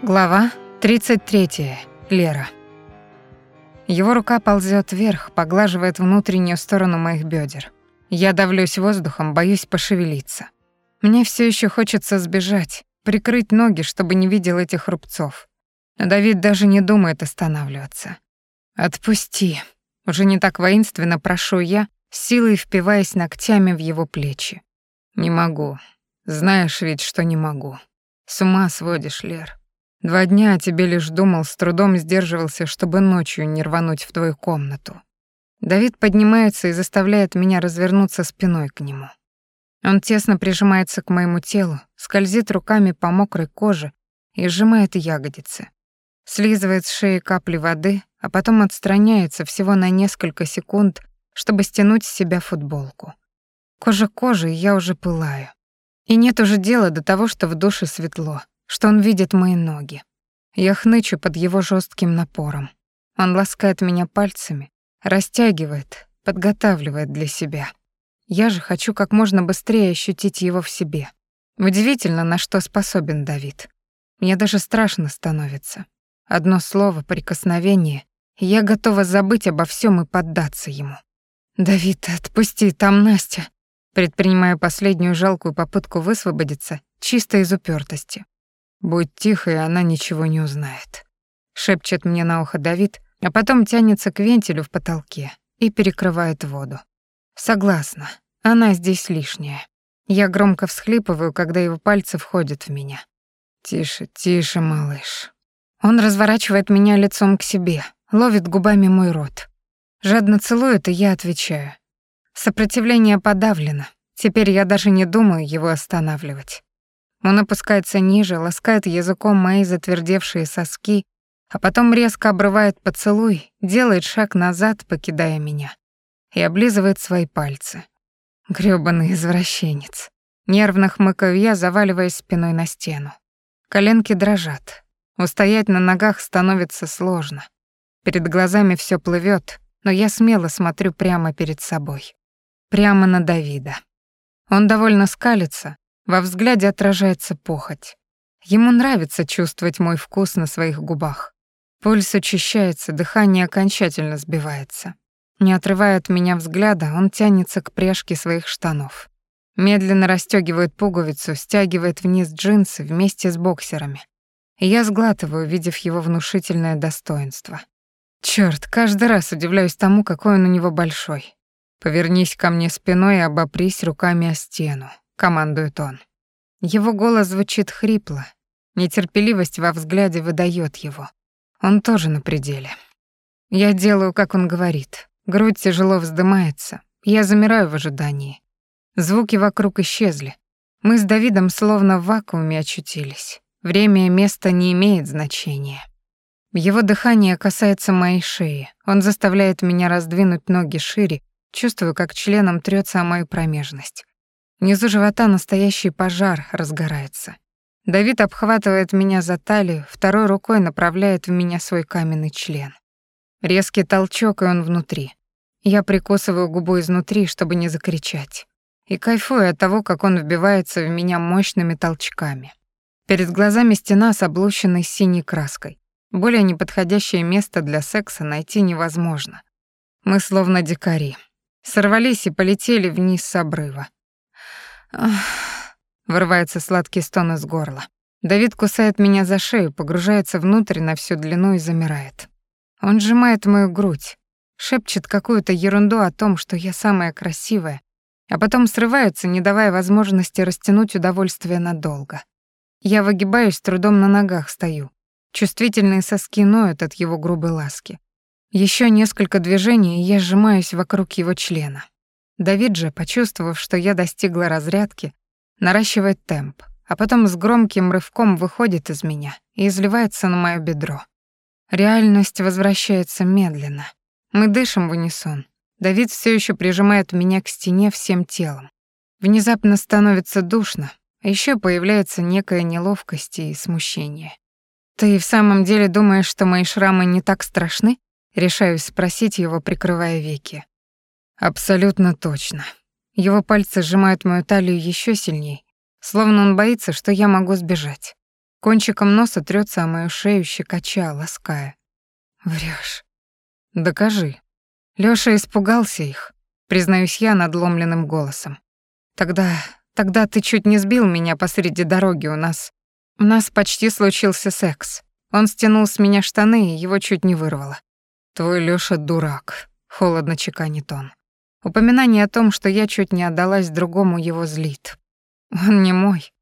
Глава 33. Лера. Его рука ползет вверх, поглаживает внутреннюю сторону моих бедер. Я давлюсь воздухом, боюсь пошевелиться. Мне все еще хочется сбежать, прикрыть ноги, чтобы не видел этих рубцов. Но Давид даже не думает останавливаться. «Отпусти». Уже не так воинственно прошу я, силой впиваясь ногтями в его плечи. «Не могу. Знаешь ведь, что не могу. С ума сводишь, Лер. Два дня о тебе лишь думал, с трудом сдерживался, чтобы ночью не рвануть в твою комнату. Давид поднимается и заставляет меня развернуться спиной к нему. Он тесно прижимается к моему телу, скользит руками по мокрой коже и сжимает ягодицы. Слизывает с шеи капли воды, а потом отстраняется всего на несколько секунд, чтобы стянуть с себя футболку. Кожа кожи, и я уже пылаю. И нет уже дела до того, что в душе светло, что он видит мои ноги. Я хнычу под его жестким напором. Он ласкает меня пальцами, растягивает, подготавливает для себя. Я же хочу как можно быстрее ощутить его в себе. Удивительно, на что способен Давид. Мне даже страшно становится. Одно слово, прикосновение, и я готова забыть обо всем и поддаться ему. «Давид, отпусти, там Настя!» Предпринимаю последнюю жалкую попытку высвободиться, чисто из упертости. «Будь тихо, и она ничего не узнает», — шепчет мне на ухо Давид, а потом тянется к вентилю в потолке и перекрывает воду. Согласна, она здесь лишняя. Я громко всхлипываю, когда его пальцы входят в меня. «Тише, тише, малыш». Он разворачивает меня лицом к себе, ловит губами мой рот. Жадно целует, и я отвечаю. Сопротивление подавлено. Теперь я даже не думаю его останавливать. Он опускается ниже, ласкает языком мои затвердевшие соски, а потом резко обрывает поцелуй, делает шаг назад, покидая меня, и облизывает свои пальцы. Грёбаный извращенец. Нервно хмыкаю я, заваливаясь спиной на стену. Коленки дрожат. Устоять на ногах становится сложно. Перед глазами все плывет, но я смело смотрю прямо перед собой. Прямо на Давида. Он довольно скалится, во взгляде отражается похоть. Ему нравится чувствовать мой вкус на своих губах. Пульс учащается, дыхание окончательно сбивается. Не отрывая от меня взгляда, он тянется к пряжке своих штанов. Медленно расстёгивает пуговицу, стягивает вниз джинсы вместе с боксерами. Я сглатываю, увидев его внушительное достоинство. Чёрт, каждый раз удивляюсь тому, какой он у него большой. Повернись ко мне спиной и обопрись руками о стену командует он. Его голос звучит хрипло, нетерпеливость во взгляде выдает его. Он тоже на пределе. Я делаю, как он говорит. Грудь тяжело вздымается. Я замираю в ожидании. Звуки вокруг исчезли. Мы с Давидом словно в вакууме очутились. Время и место не имеет значения. Его дыхание касается моей шеи. Он заставляет меня раздвинуть ноги шире, чувствую, как членом трется о мою промежность. Внизу живота настоящий пожар разгорается. Давид обхватывает меня за талию, второй рукой направляет в меня свой каменный член. Резкий толчок, и он внутри. Я прикусываю губу изнутри, чтобы не закричать. И кайфую от того, как он вбивается в меня мощными толчками. Перед глазами стена с облущенной синей краской. Более неподходящее место для секса найти невозможно. Мы словно дикари. Сорвались и полетели вниз с обрыва. Ах, вырывается сладкий стон из горла. Давид кусает меня за шею, погружается внутрь на всю длину и замирает. Он сжимает мою грудь, шепчет какую-то ерунду о том, что я самая красивая, а потом срывается, не давая возможности растянуть удовольствие надолго. Я выгибаюсь, трудом на ногах стою. Чувствительные соски ноют от его грубой ласки. Еще несколько движений, и я сжимаюсь вокруг его члена. Давид же, почувствовав, что я достигла разрядки, наращивает темп, а потом с громким рывком выходит из меня и изливается на моё бедро. Реальность возвращается медленно. Мы дышим в унисон. Давид все еще прижимает меня к стене всем телом. Внезапно становится душно, а еще появляется некая неловкость и смущение. «Ты в самом деле думаешь, что мои шрамы не так страшны?» Решаюсь спросить его, прикрывая веки. Абсолютно точно. Его пальцы сжимают мою талию еще сильнее, словно он боится, что я могу сбежать. Кончиком носа трется о мою шею, щекоча, лаская. Врешь. Докажи. Лёша испугался их, признаюсь я надломленным голосом. Тогда, тогда ты чуть не сбил меня посреди дороги у нас. У нас почти случился секс. Он стянул с меня штаны, и его чуть не вырвало. Твой Лёша дурак, холодно чеканит он. Упоминание о том, что я чуть не отдалась другому, его злит. Он не мой.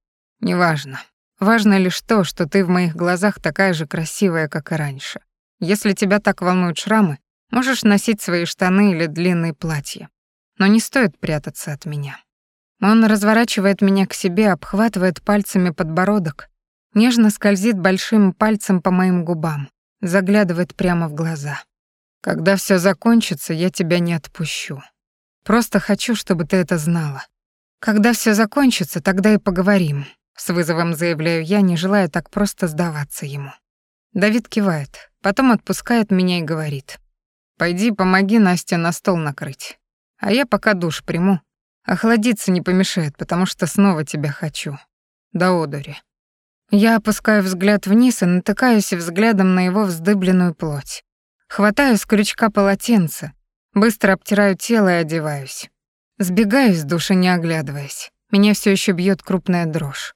Неважно. Важно лишь то, что ты в моих глазах такая же красивая, как и раньше. Если тебя так волнуют шрамы, можешь носить свои штаны или длинные платья. Но не стоит прятаться от меня. Он разворачивает меня к себе, обхватывает пальцами подбородок, нежно скользит большим пальцем по моим губам, заглядывает прямо в глаза. Когда все закончится, я тебя не отпущу. Просто хочу, чтобы ты это знала. Когда все закончится, тогда и поговорим, с вызовом заявляю я, не желая так просто сдаваться ему. Давид кивает, потом отпускает меня и говорит: "Пойди, помоги Насте на стол накрыть. А я пока душ приму. Охладиться не помешает, потому что снова тебя хочу. До одури". Я опускаю взгляд вниз и натыкаюсь взглядом на его вздыбленную плоть. Хватаю с крючка полотенце, быстро обтираю тело и одеваюсь. Сбегаю из души, не оглядываясь. Меня все еще бьет крупная дрожь.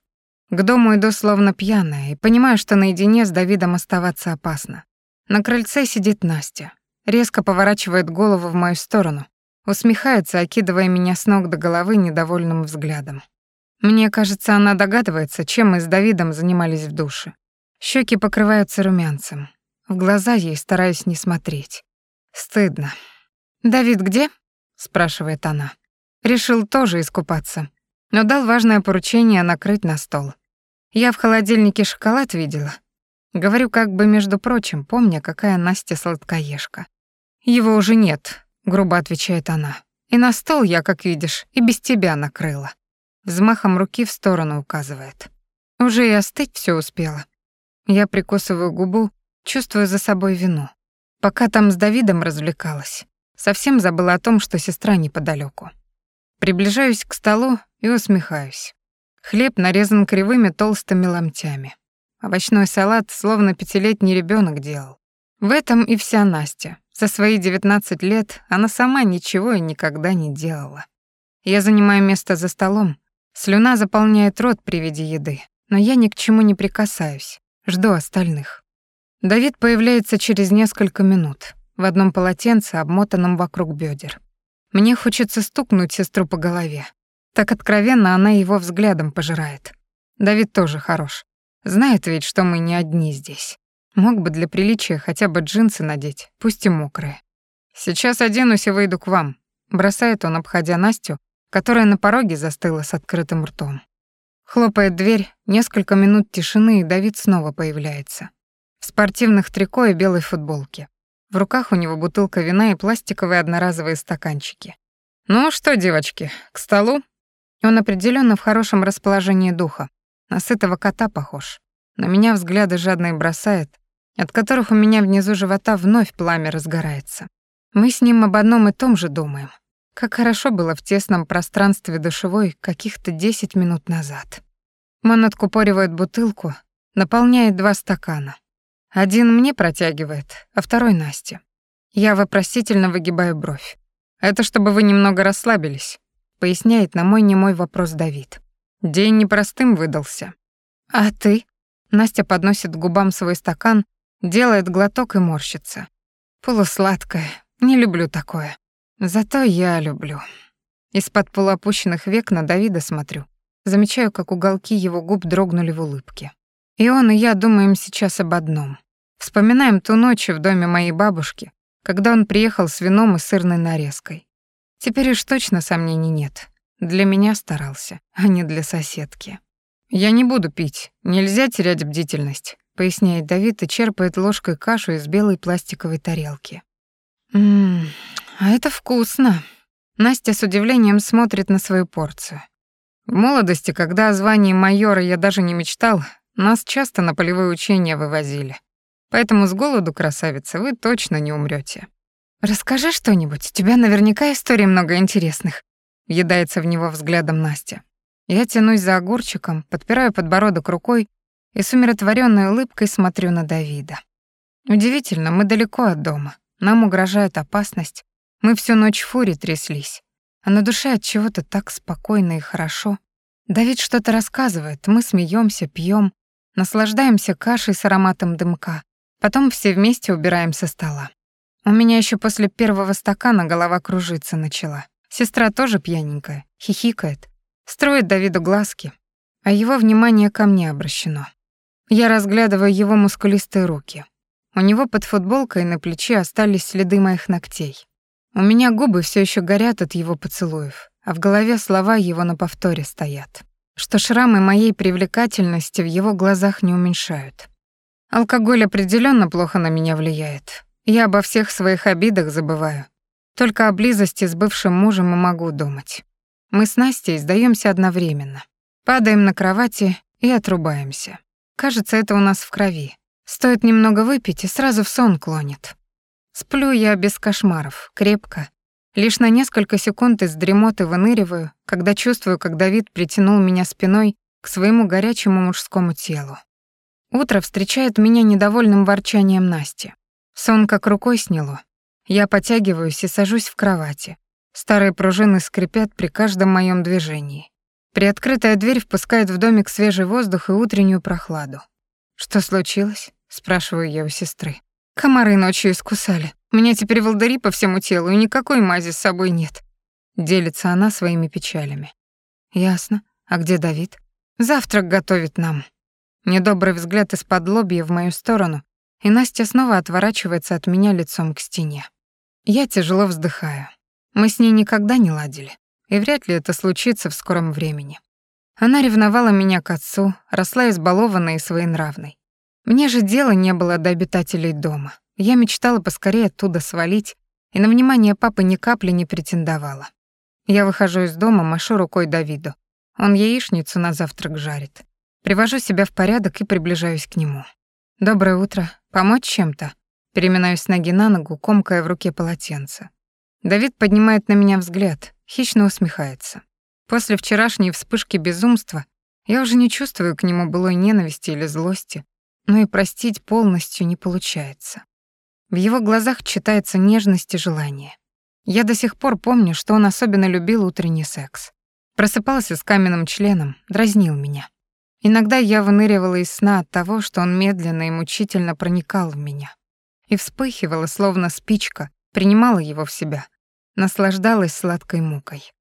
К дому иду словно пьяная и понимаю, что наедине с Давидом оставаться опасно. На крыльце сидит Настя. Резко поворачивает голову в мою сторону, усмехается, окидывая меня с ног до головы недовольным взглядом. Мне кажется, она догадывается, чем мы с Давидом занимались в душе. Щеки покрываются румянцем. В глаза ей стараюсь не смотреть. Стыдно. «Давид где?» — спрашивает она. Решил тоже искупаться, но дал важное поручение накрыть на стол. Я в холодильнике шоколад видела. Говорю как бы между прочим, помня, какая Настя сладкоежка. «Его уже нет», — грубо отвечает она. «И на стол я, как видишь, и без тебя накрыла». Взмахом руки в сторону указывает. Уже и остыть все успела. Я прикусываю губу, чувствую за собой вину. Пока там с Давидом развлекалась, совсем забыла о том, что сестра неподалеку. Приближаюсь к столу и усмехаюсь. Хлеб нарезан кривыми толстыми ломтями. Овощной салат словно пятилетний ребенок делал. В этом и вся Настя. За свои 19 лет она сама ничего и никогда не делала. Я занимаю место за столом. Слюна заполняет рот при виде еды, но я ни к чему не прикасаюсь. Жду остальных. Давид появляется через несколько минут в одном полотенце, обмотанном вокруг бедер. Мне хочется стукнуть сестру по голове, так откровенно она его взглядом пожирает. Давид тоже хорош. Знает ведь, что мы не одни здесь. Мог бы для приличия хотя бы джинсы надеть, пусть и мокрые. Сейчас оденусь и выйду к вам. Бросает он, обходя Настю, которая на пороге застыла с открытым ртом. Хлопает дверь, несколько минут тишины, и Давид снова появляется. В спортивных трико и белой футболке. В руках у него бутылка вина и пластиковые одноразовые стаканчики. «Ну что, девочки, к столу?» Он определенно в хорошем расположении духа. На сытого кота похож. На меня взгляды жадные бросает, от которых у меня внизу живота вновь пламя разгорается. Мы с ним об одном и том же думаем. Как хорошо было в тесном пространстве душевой каких-то 10 минут назад. Он откупоривает бутылку, наполняет два стакана. Один мне протягивает, а второй Насте. Я вопросительно выгибаю бровь. Это чтобы вы немного расслабились поясняет на мой немой вопрос Давид. День непростым выдался. А ты? Настя подносит к губам свой стакан, делает глоток и морщится. Полусладкое. Не люблю такое. Зато я люблю. Из-под полуопущенных век на Давида смотрю. Замечаю, как уголки его губ дрогнули в улыбке. И он, и я думаем сейчас об одном. Вспоминаем ту ночь в доме моей бабушки, когда он приехал с вином и сырной нарезкой. Теперь уж точно сомнений нет. Для меня старался, а не для соседки. «Я не буду пить, нельзя терять бдительность», — поясняет Давид и черпает ложкой кашу из белой пластиковой тарелки. «Ммм, а это вкусно». Настя с удивлением смотрит на свою порцию. В молодости, когда о звании майора я даже не мечтал, нас часто на полевые учения вывозили. Поэтому с голоду, красавица, вы точно не умрете. «Расскажи что-нибудь, у тебя наверняка историй много интересных». въедается в него взглядом Настя. Я тянусь за огурчиком, подпираю подбородок рукой и с умиротворенной улыбкой смотрю на Давида. Удивительно, мы далеко от дома. Нам угрожает опасность. Мы всю ночь в фуре тряслись. А на душе от чего-то так спокойно и хорошо. Давид что-то рассказывает, мы смеемся, пьем, наслаждаемся кашей с ароматом дымка. Потом все вместе убираем со стола. У меня еще после первого стакана голова кружиться начала. Сестра тоже пьяненькая, хихикает, строит Давиду глазки, а его внимание ко мне обращено. Я разглядываю его мускулистые руки. У него под футболкой на плече остались следы моих ногтей. У меня губы все еще горят от его поцелуев, а в голове слова его на повторе стоят. Что шрамы моей привлекательности в его глазах не уменьшают. Алкоголь определенно плохо на меня влияет. Я обо всех своих обидах забываю. Только о близости с бывшим мужем и могу думать. Мы с Настей сдаемся одновременно. Падаем на кровати и отрубаемся. Кажется, это у нас в крови. Стоит немного выпить, и сразу в сон клонит. Сплю я без кошмаров, крепко. Лишь на несколько секунд из дремоты выныриваю, когда чувствую, как Давид притянул меня спиной к своему горячему мужскому телу. Утро встречает меня недовольным ворчанием Насти. Сон как рукой сняло. Я потягиваюсь и сажусь в кровати. Старые пружины скрипят при каждом моем движении. Приоткрытая дверь впускает в домик свежий воздух и утреннюю прохладу. «Что случилось?» — спрашиваю я у сестры. «Комары ночью искусали. У меня теперь волдыри по всему телу, и никакой мази с собой нет». Делится она своими печалями. «Ясно. А где Давид?» «Завтрак готовит нам». Недобрый взгляд из-под лобья в мою сторону, и Настя снова отворачивается от меня лицом к стене. Я тяжело вздыхаю. Мы с ней никогда не ладили и вряд ли это случится в скором времени. Она ревновала меня к отцу, росла избалованной и своенравной. Мне же дела не было до обитателей дома. Я мечтала поскорее оттуда свалить, и на внимание папы ни капли не претендовала. Я выхожу из дома, машу рукой Давиду. Он яичницу на завтрак жарит. Привожу себя в порядок и приближаюсь к нему. «Доброе утро. Помочь чем-то?» Переминаюсь ноги на ногу, комкая в руке полотенце. Давид поднимает на меня взгляд, хищно усмехается. После вчерашней вспышки безумства я уже не чувствую к нему былой ненависти или злости, но и простить полностью не получается. В его глазах читается нежность и желание. Я до сих пор помню, что он особенно любил утренний секс. Просыпался с каменным членом, дразнил меня. Иногда я выныривала из сна от того, что он медленно и мучительно проникал в меня. И вспыхивала, словно спичка, принимала его в себя, наслаждалась сладкой мукой.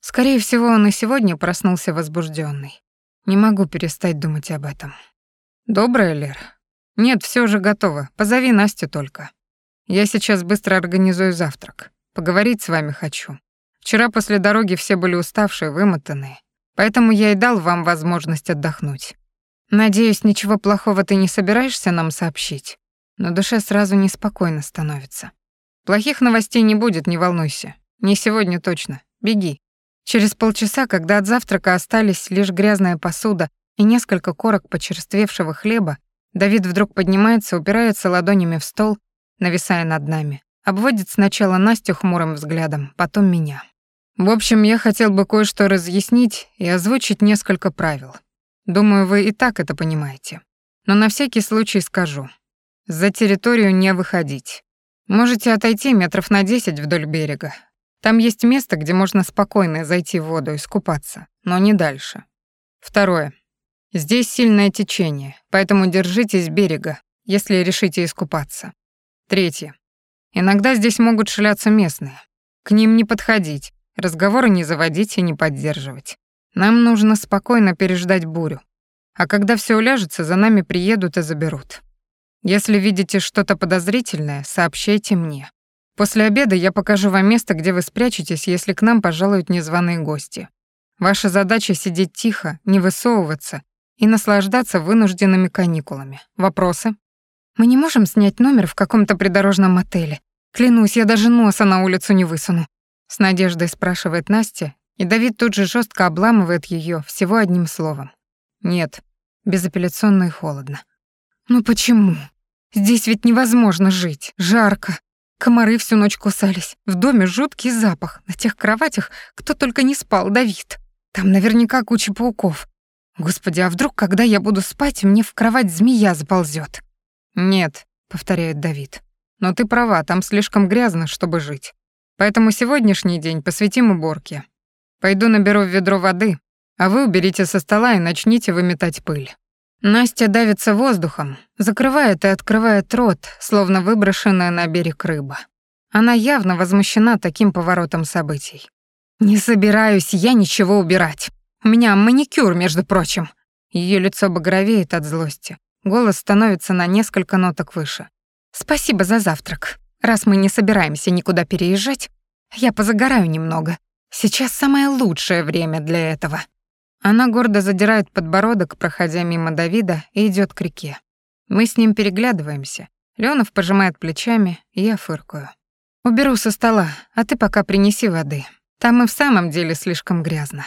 Скорее всего, он и сегодня проснулся возбужденный. Не могу перестать думать об этом. Добрая, Лер? Нет, все уже готово. Позови Настю только. Я сейчас быстро организую завтрак. Поговорить с вами хочу. Вчера после дороги все были уставшие, вымотанные. Поэтому я и дал вам возможность отдохнуть. Надеюсь, ничего плохого ты не собираешься нам сообщить. Но душе сразу неспокойно становится. Плохих новостей не будет, не волнуйся. Не сегодня точно. Беги. Через полчаса, когда от завтрака остались лишь грязная посуда и несколько корок почерствевшего хлеба, Давид вдруг поднимается, упирается ладонями в стол, нависая над нами. Обводит сначала Настю хмурым взглядом, потом меня. В общем, я хотел бы кое-что разъяснить и озвучить несколько правил. Думаю, вы и так это понимаете. Но на всякий случай скажу. За территорию не выходить. Можете отойти метров на десять вдоль берега. Там есть место, где можно спокойно зайти в воду и искупаться, но не дальше. Второе. Здесь сильное течение, поэтому держитесь берега, если решите искупаться. Третье. Иногда здесь могут шляться местные. К ним не подходить, разговоры не заводить и не поддерживать. Нам нужно спокойно переждать бурю. А когда все уляжется, за нами приедут и заберут. Если видите что-то подозрительное, сообщайте мне. После обеда я покажу вам место, где вы спрячетесь, если к нам пожалуют незваные гости. Ваша задача сидеть тихо, не высовываться и наслаждаться вынужденными каникулами. Вопросы? Мы не можем снять номер в каком-то придорожном отеле. Клянусь, я даже носа на улицу не высуну. С надеждой спрашивает Настя, и Давид тут же жестко обламывает ее всего одним словом. Нет, безапелляционно и холодно. Ну почему? Здесь ведь невозможно жить, жарко. Комары всю ночь кусались. В доме жуткий запах. На тех кроватях кто только не спал, Давид. Там наверняка куча пауков. Господи, а вдруг, когда я буду спать, мне в кровать змея заползет? Нет, повторяет Давид. Но ты права, там слишком грязно, чтобы жить. Поэтому сегодняшний день посвятим уборке. Пойду наберу ведро воды, а вы уберите со стола и начните выметать пыль. Настя давится воздухом, закрывает и открывает рот, словно выброшенная на берег рыба. Она явно возмущена таким поворотом событий. «Не собираюсь я ничего убирать. У меня маникюр, между прочим». Ее лицо багровеет от злости. Голос становится на несколько ноток выше. «Спасибо за завтрак. Раз мы не собираемся никуда переезжать, я позагораю немного. Сейчас самое лучшее время для этого». Она гордо задирает подбородок, проходя мимо Давида, и идет к реке. Мы с ним переглядываемся. Леонов пожимает плечами, я фыркаю. «Уберу со стола, а ты пока принеси воды. Там и в самом деле слишком грязно».